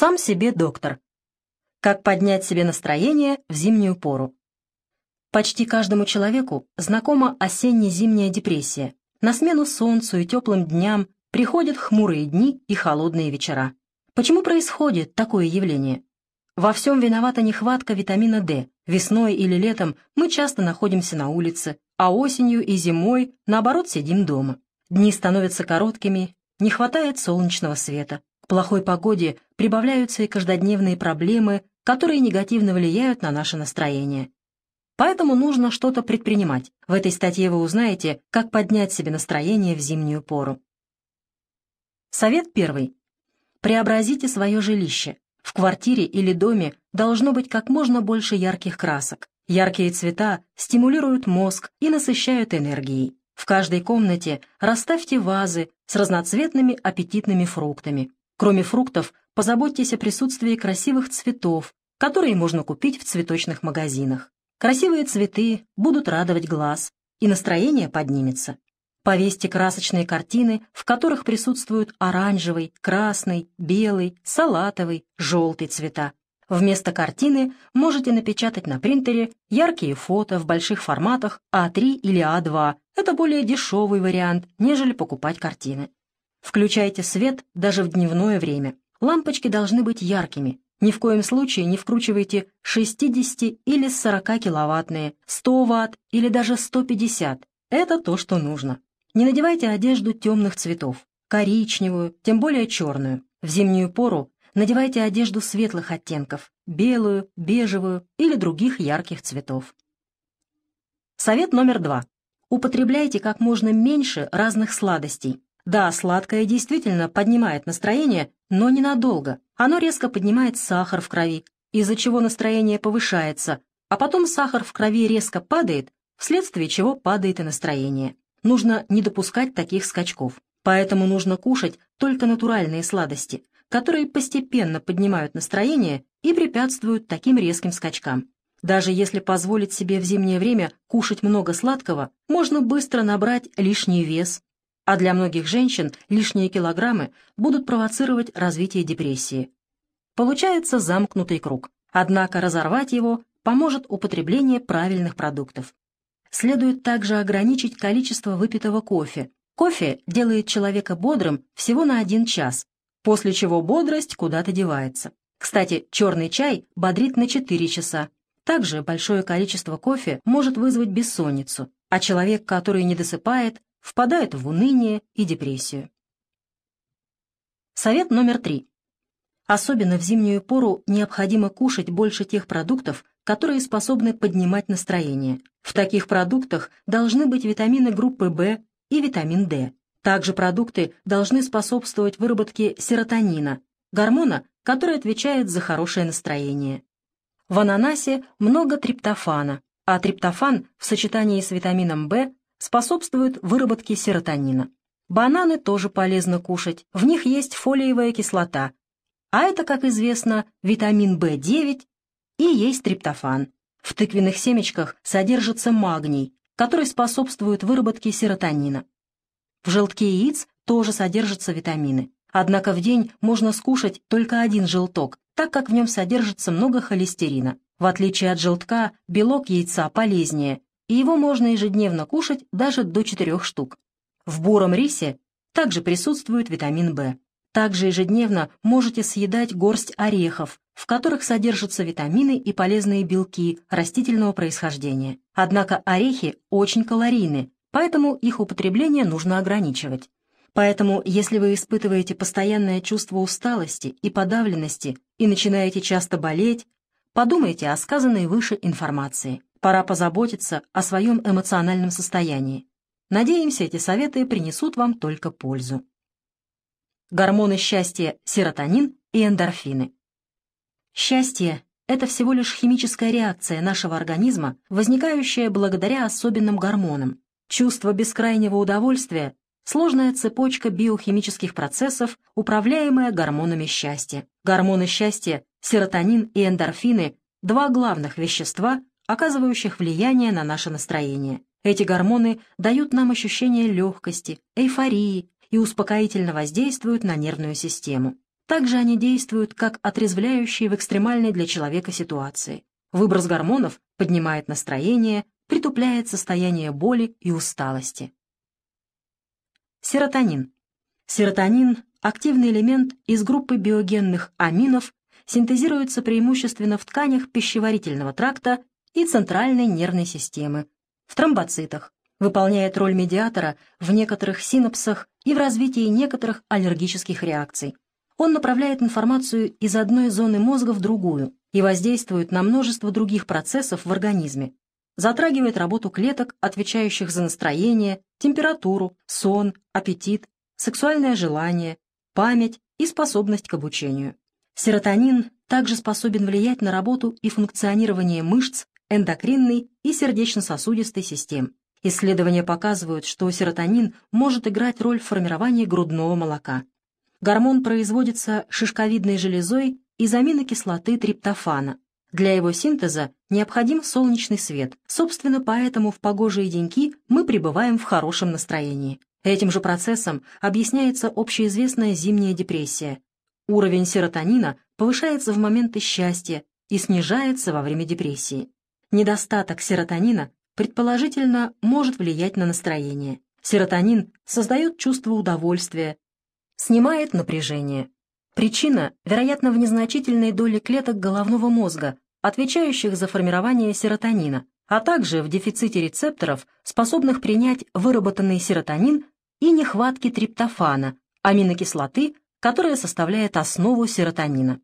Сам себе доктор. Как поднять себе настроение в зимнюю пору. Почти каждому человеку знакома осенне-зимняя депрессия. На смену солнцу и теплым дням приходят хмурые дни и холодные вечера. Почему происходит такое явление? Во всем виновата нехватка витамина D. Весной или летом мы часто находимся на улице, а осенью и зимой, наоборот, сидим дома. Дни становятся короткими, не хватает солнечного света. Плохой погоде прибавляются и каждодневные проблемы, которые негативно влияют на наше настроение. Поэтому нужно что-то предпринимать. В этой статье вы узнаете, как поднять себе настроение в зимнюю пору. Совет первый. Преобразите свое жилище. В квартире или доме должно быть как можно больше ярких красок. Яркие цвета стимулируют мозг и насыщают энергией. В каждой комнате расставьте вазы с разноцветными аппетитными фруктами. Кроме фруктов, позаботьтесь о присутствии красивых цветов, которые можно купить в цветочных магазинах. Красивые цветы будут радовать глаз, и настроение поднимется. Повесьте красочные картины, в которых присутствуют оранжевый, красный, белый, салатовый, желтый цвета. Вместо картины можете напечатать на принтере яркие фото в больших форматах А3 или А2. Это более дешевый вариант, нежели покупать картины. Включайте свет даже в дневное время. Лампочки должны быть яркими. Ни в коем случае не вкручивайте 60 или 40 киловаттные, 100 ватт или даже 150. Это то, что нужно. Не надевайте одежду темных цветов, коричневую, тем более черную. В зимнюю пору надевайте одежду светлых оттенков, белую, бежевую или других ярких цветов. Совет номер два. Употребляйте как можно меньше разных сладостей. Да, сладкое действительно поднимает настроение, но ненадолго. Оно резко поднимает сахар в крови, из-за чего настроение повышается, а потом сахар в крови резко падает, вследствие чего падает и настроение. Нужно не допускать таких скачков. Поэтому нужно кушать только натуральные сладости, которые постепенно поднимают настроение и препятствуют таким резким скачкам. Даже если позволить себе в зимнее время кушать много сладкого, можно быстро набрать лишний вес, а для многих женщин лишние килограммы будут провоцировать развитие депрессии. Получается замкнутый круг, однако разорвать его поможет употребление правильных продуктов. Следует также ограничить количество выпитого кофе. Кофе делает человека бодрым всего на один час, после чего бодрость куда-то девается. Кстати, черный чай бодрит на 4 часа. Также большое количество кофе может вызвать бессонницу, а человек, который не досыпает, впадает в уныние и депрессию. Совет номер три. Особенно в зимнюю пору необходимо кушать больше тех продуктов, которые способны поднимать настроение. В таких продуктах должны быть витамины группы В и витамин D. Также продукты должны способствовать выработке серотонина, гормона, который отвечает за хорошее настроение. В ананасе много триптофана, а триптофан в сочетании с витамином В способствует выработке серотонина. Бананы тоже полезно кушать, в них есть фолиевая кислота, а это, как известно, витамин В9 и есть триптофан. В тыквенных семечках содержится магний, который способствует выработке серотонина. В желтке яиц тоже содержатся витамины. Однако в день можно скушать только один желток, так как в нем содержится много холестерина. В отличие от желтка, белок яйца полезнее, и его можно ежедневно кушать даже до 4 штук. В буром рисе также присутствует витамин В. Также ежедневно можете съедать горсть орехов, в которых содержатся витамины и полезные белки растительного происхождения. Однако орехи очень калорийны, поэтому их употребление нужно ограничивать. Поэтому, если вы испытываете постоянное чувство усталости и подавленности и начинаете часто болеть, подумайте о сказанной выше информации. Пора позаботиться о своем эмоциональном состоянии. Надеемся, эти советы принесут вам только пользу гормоны счастья серотонин и эндорфины. Счастье – это всего лишь химическая реакция нашего организма, возникающая благодаря особенным гормонам. Чувство бескрайнего удовольствия – сложная цепочка биохимических процессов, управляемая гормонами счастья. Гормоны счастья, серотонин и эндорфины – два главных вещества, оказывающих влияние на наше настроение. Эти гормоны дают нам ощущение легкости, эйфории, и успокоительно воздействуют на нервную систему. также они действуют как отрезвляющие в экстремальной для человека ситуации. Выброс гормонов поднимает настроение, притупляет состояние боли и усталости. Серотонин. Серотонин – активный элемент из группы биогенных аминов, синтезируется преимущественно в тканях пищеварительного тракта и центральной нервной системы, в тромбоцитах, выполняет роль медиатора в некоторых синапсах и в развитии некоторых аллергических реакций. Он направляет информацию из одной зоны мозга в другую и воздействует на множество других процессов в организме, затрагивает работу клеток, отвечающих за настроение, температуру, сон, аппетит, сексуальное желание, память и способность к обучению. Серотонин также способен влиять на работу и функционирование мышц, эндокринной и сердечно-сосудистой систем. Исследования показывают, что серотонин может играть роль в формировании грудного молока. Гормон производится шишковидной железой из аминокислоты триптофана. Для его синтеза необходим солнечный свет. Собственно, поэтому в погожие деньки мы пребываем в хорошем настроении. Этим же процессом объясняется общеизвестная зимняя депрессия. Уровень серотонина повышается в моменты счастья и снижается во время депрессии. Недостаток серотонина предположительно может влиять на настроение. Серотонин создает чувство удовольствия, снимает напряжение. Причина, вероятно, в незначительной доле клеток головного мозга, отвечающих за формирование серотонина, а также в дефиците рецепторов, способных принять выработанный серотонин и нехватке триптофана, аминокислоты, которая составляет основу серотонина.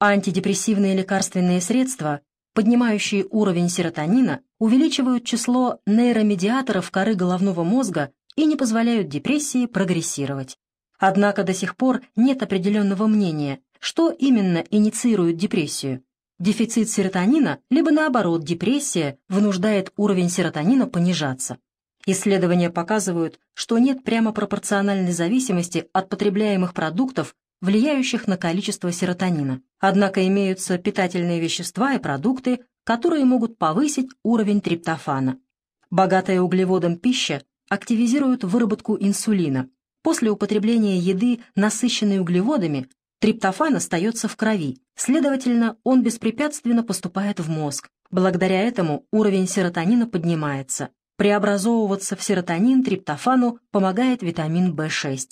Антидепрессивные лекарственные средства поднимающие уровень серотонина, увеличивают число нейромедиаторов коры головного мозга и не позволяют депрессии прогрессировать. Однако до сих пор нет определенного мнения, что именно инициирует депрессию. Дефицит серотонина, либо наоборот депрессия, вынуждает уровень серотонина понижаться. Исследования показывают, что нет прямо пропорциональной зависимости от потребляемых продуктов влияющих на количество серотонина. Однако имеются питательные вещества и продукты, которые могут повысить уровень триптофана. Богатая углеводом пища активизирует выработку инсулина. После употребления еды, насыщенной углеводами, триптофан остается в крови, следовательно, он беспрепятственно поступает в мозг. Благодаря этому уровень серотонина поднимается. Преобразовываться в серотонин триптофану помогает витамин В6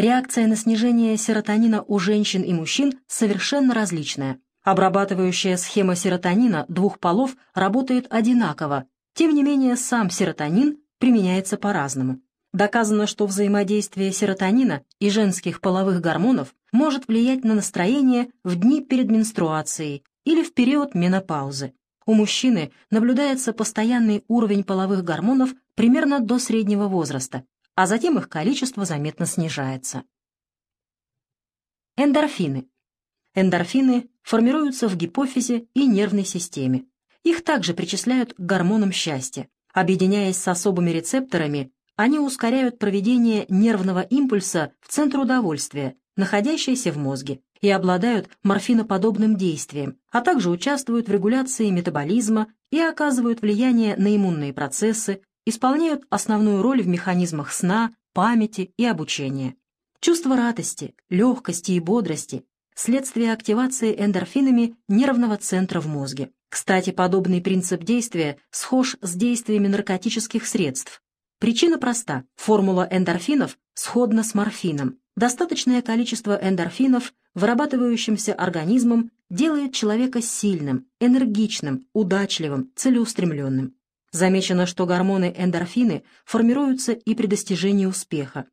реакция на снижение серотонина у женщин и мужчин совершенно различная. Обрабатывающая схема серотонина двух полов работает одинаково, тем не менее сам серотонин применяется по-разному. Доказано, что взаимодействие серотонина и женских половых гормонов может влиять на настроение в дни перед менструацией или в период менопаузы. У мужчины наблюдается постоянный уровень половых гормонов примерно до среднего возраста, а затем их количество заметно снижается. Эндорфины. Эндорфины формируются в гипофизе и нервной системе. Их также причисляют к гормонам счастья. Объединяясь с особыми рецепторами, они ускоряют проведение нервного импульса в центр удовольствия, находящийся в мозге, и обладают морфиноподобным действием, а также участвуют в регуляции метаболизма и оказывают влияние на иммунные процессы, исполняют основную роль в механизмах сна, памяти и обучения. Чувство радости, легкости и бодрости – следствие активации эндорфинами нервного центра в мозге. Кстати, подобный принцип действия схож с действиями наркотических средств. Причина проста. Формула эндорфинов сходна с морфином. Достаточное количество эндорфинов, вырабатывающимся организмом, делает человека сильным, энергичным, удачливым, целеустремленным. Замечено, что гормоны эндорфины формируются и при достижении успеха.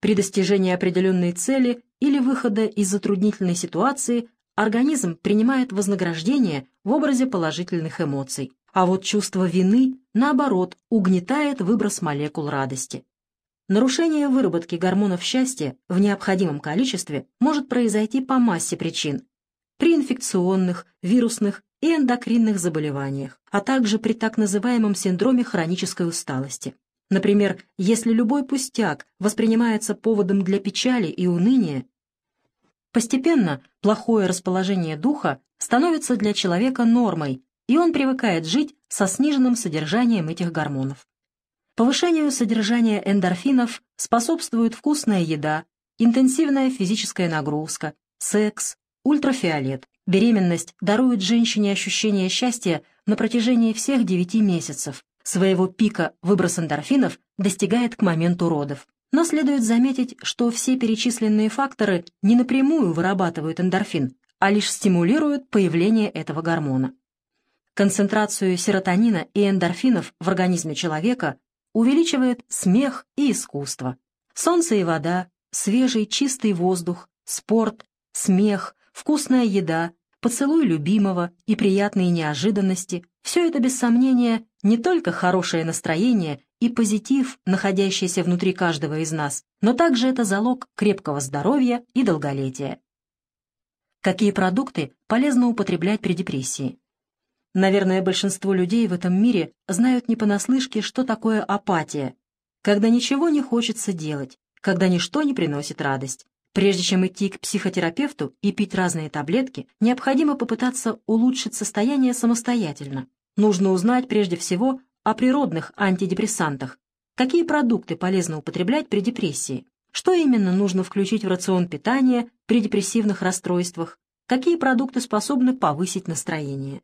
При достижении определенной цели или выхода из затруднительной ситуации организм принимает вознаграждение в образе положительных эмоций, а вот чувство вины, наоборот, угнетает выброс молекул радости. Нарушение выработки гормонов счастья в необходимом количестве может произойти по массе причин. При инфекционных, вирусных и эндокринных заболеваниях, а также при так называемом синдроме хронической усталости. Например, если любой пустяк воспринимается поводом для печали и уныния, постепенно плохое расположение духа становится для человека нормой, и он привыкает жить со сниженным содержанием этих гормонов. Повышению содержания эндорфинов способствует вкусная еда, интенсивная физическая нагрузка, секс, ультрафиолет. Беременность дарует женщине ощущение счастья на протяжении всех 9 месяцев. Своего пика выброс эндорфинов достигает к моменту родов. Но следует заметить, что все перечисленные факторы не напрямую вырабатывают эндорфин, а лишь стимулируют появление этого гормона. Концентрацию серотонина и эндорфинов в организме человека увеличивает смех и искусство. Солнце и вода, свежий чистый воздух, спорт, смех, вкусная еда, поцелуй любимого и приятные неожиданности – все это, без сомнения, не только хорошее настроение и позитив, находящийся внутри каждого из нас, но также это залог крепкого здоровья и долголетия. Какие продукты полезно употреблять при депрессии? Наверное, большинство людей в этом мире знают не понаслышке, что такое апатия, когда ничего не хочется делать, когда ничто не приносит радость. Прежде чем идти к психотерапевту и пить разные таблетки, необходимо попытаться улучшить состояние самостоятельно. Нужно узнать прежде всего о природных антидепрессантах. Какие продукты полезно употреблять при депрессии? Что именно нужно включить в рацион питания при депрессивных расстройствах? Какие продукты способны повысить настроение?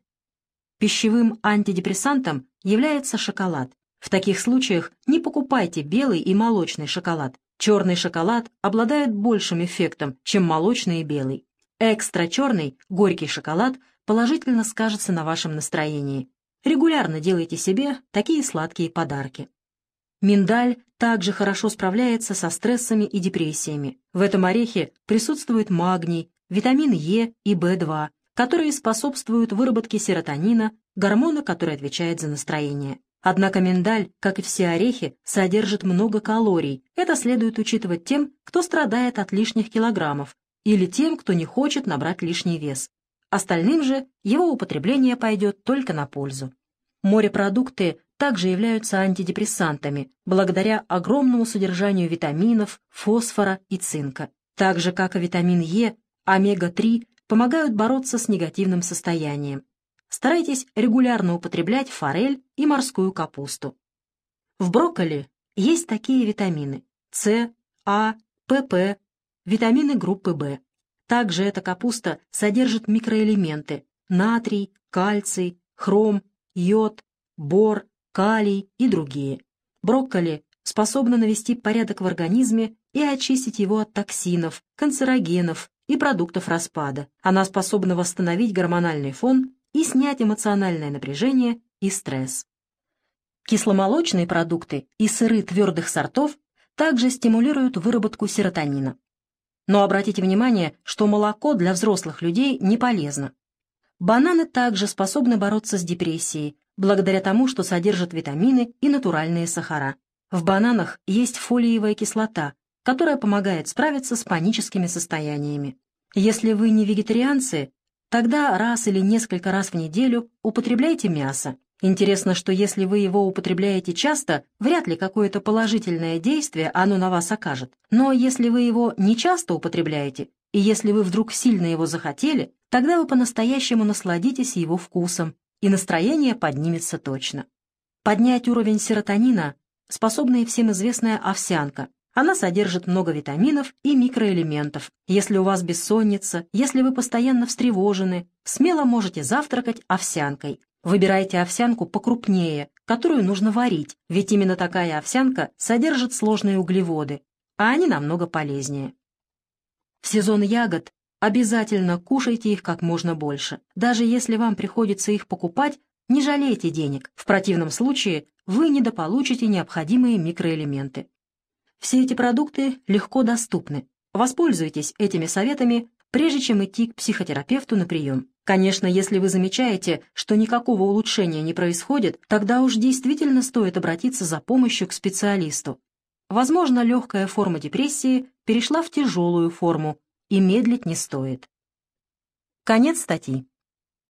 Пищевым антидепрессантом является шоколад. В таких случаях не покупайте белый и молочный шоколад. Черный шоколад обладает большим эффектом, чем молочный и белый. Экстра черный, горький шоколад положительно скажется на вашем настроении. Регулярно делайте себе такие сладкие подарки. Миндаль также хорошо справляется со стрессами и депрессиями. В этом орехе присутствует магний, витамин Е и В2, которые способствуют выработке серотонина, гормона, который отвечает за настроение. Однако миндаль, как и все орехи, содержит много калорий. Это следует учитывать тем, кто страдает от лишних килограммов, или тем, кто не хочет набрать лишний вес. Остальным же его употребление пойдет только на пользу. Морепродукты также являются антидепрессантами, благодаря огромному содержанию витаминов, фосфора и цинка. Так же, как и витамин Е, омега-3 помогают бороться с негативным состоянием. Старайтесь регулярно употреблять форель и морскую капусту. В брокколи есть такие витамины С, А, ПП, витамины группы В. Также эта капуста содержит микроэлементы натрий, кальций, хром, йод, бор, калий и другие. Брокколи способна навести порядок в организме и очистить его от токсинов, канцерогенов, и продуктов распада. Она способна восстановить гормональный фон и снять эмоциональное напряжение и стресс. Кисломолочные продукты и сыры твердых сортов также стимулируют выработку серотонина. Но обратите внимание, что молоко для взрослых людей не полезно. Бананы также способны бороться с депрессией, благодаря тому, что содержат витамины и натуральные сахара. В бананах есть фолиевая кислота, которая помогает справиться с паническими состояниями. Если вы не вегетарианцы, тогда раз или несколько раз в неделю употребляйте мясо. Интересно, что если вы его употребляете часто, вряд ли какое-то положительное действие оно на вас окажет. Но если вы его не часто употребляете, и если вы вдруг сильно его захотели, тогда вы по-настоящему насладитесь его вкусом, и настроение поднимется точно. Поднять уровень серотонина способна и всем известная овсянка, она содержит много витаминов и микроэлементов. Если у вас бессонница, если вы постоянно встревожены, смело можете завтракать овсянкой. Выбирайте овсянку покрупнее, которую нужно варить, ведь именно такая овсянка содержит сложные углеводы, а они намного полезнее. В сезон ягод обязательно кушайте их как можно больше. Даже если вам приходится их покупать, не жалейте денег. В противном случае вы недополучите необходимые микроэлементы. Все эти продукты легко доступны. Воспользуйтесь этими советами, прежде чем идти к психотерапевту на прием. Конечно, если вы замечаете, что никакого улучшения не происходит, тогда уж действительно стоит обратиться за помощью к специалисту. Возможно, легкая форма депрессии перешла в тяжелую форму, и медлить не стоит. Конец статьи.